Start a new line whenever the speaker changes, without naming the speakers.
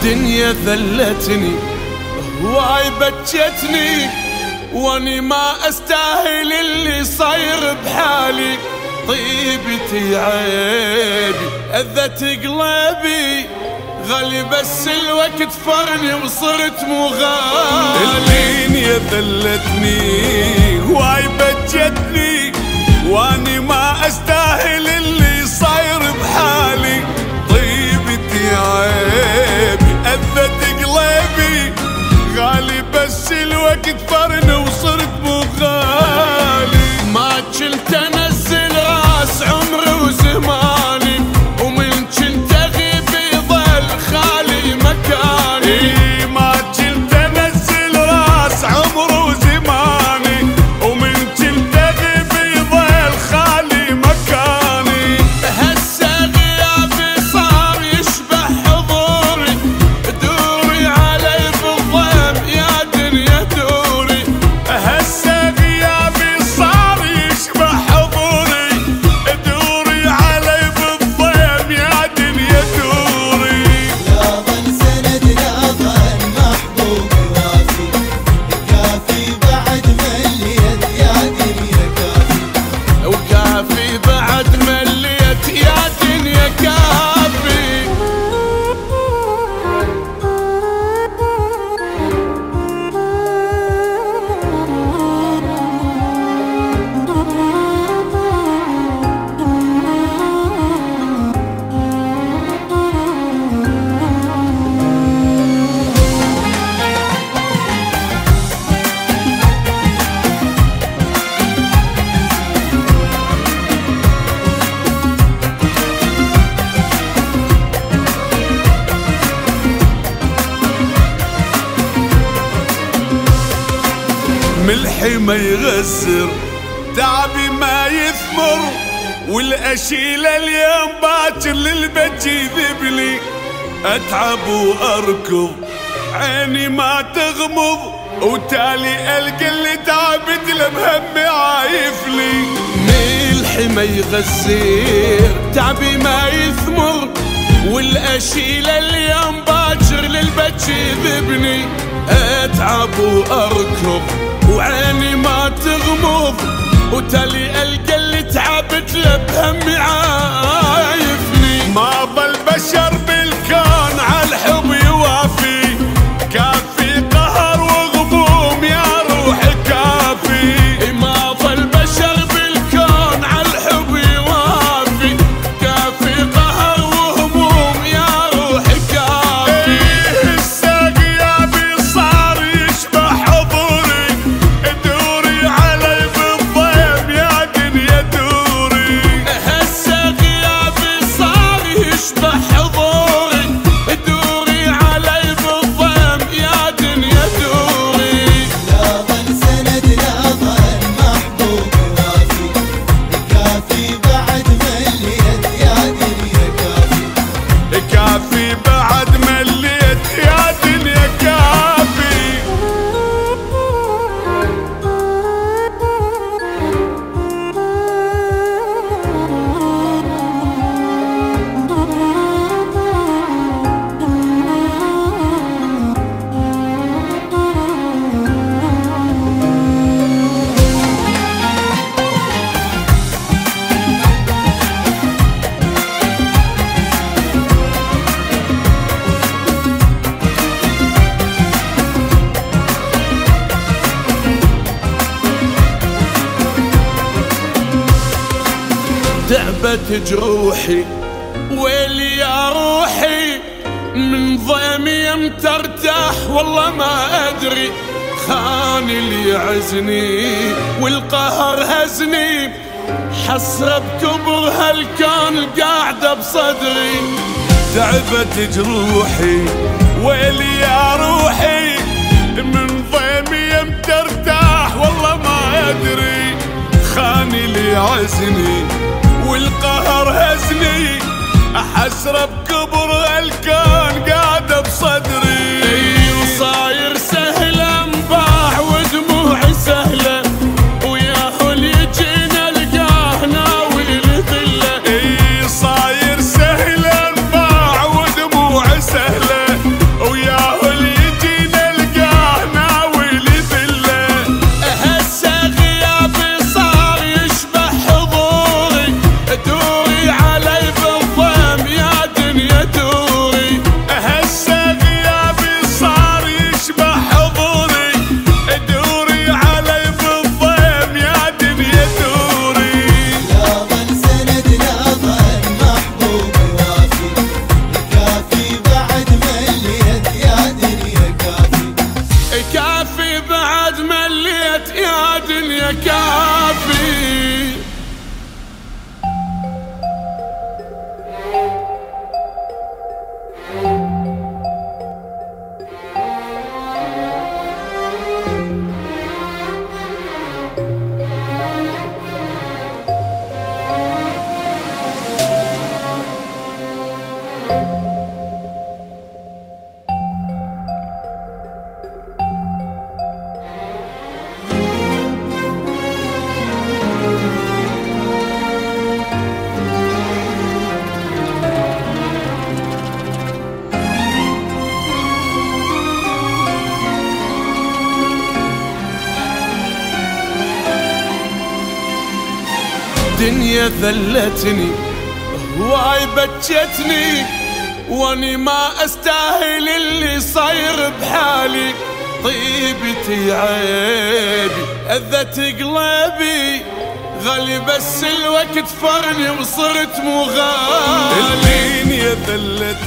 الدنيا ذلتني هواي بكتني وأني ما أستاهل اللي صاير بحالي. طيبتي عيبي أذت قلبي. غالي بس الوقت فرني وصرت مو غالي.
الدنيا ذلتني هواي بجتني. وأني ما أستاهل اللي صاير بحالي.
Happy birthday.
ملحي ما يغسر تعبي ما يثمر والأشيل اليوم باكر للبيت يذبلي أتعب وأركض عيني ما تغمض وتالي ألقى اللي تعبت بهم عايفلي
ملحي ما يغسير تعبي ما يثمر والأشيل اليوم باكر للبج يذبني أتعب وأركض وعيني ما تغمض وتالي ألقى اللي تعبت له بهمي عايفني
ما ظل بشر بالكون
تعبت جروحي ويلي يا روحي؟ من ضيمي إمتى والله ما أدري. خان اللي يعزني والقهر هزني. حسرة بكبر هالكون قاعدة بصدري.
تعبت جروحي ويلي يا روحي؟ من ضيمي إمتى والله ما أدري. خاني لي عزني والقهر هزني حسرة بكبر الكون
الدنيا ذلتني هواي بكتني وأني ما أستاهل اللي صاير بحالي. طيبتي عيبي أذت قلبي غالي بس الوقت فرني وصرت مو غالي
الدنيا ذلتني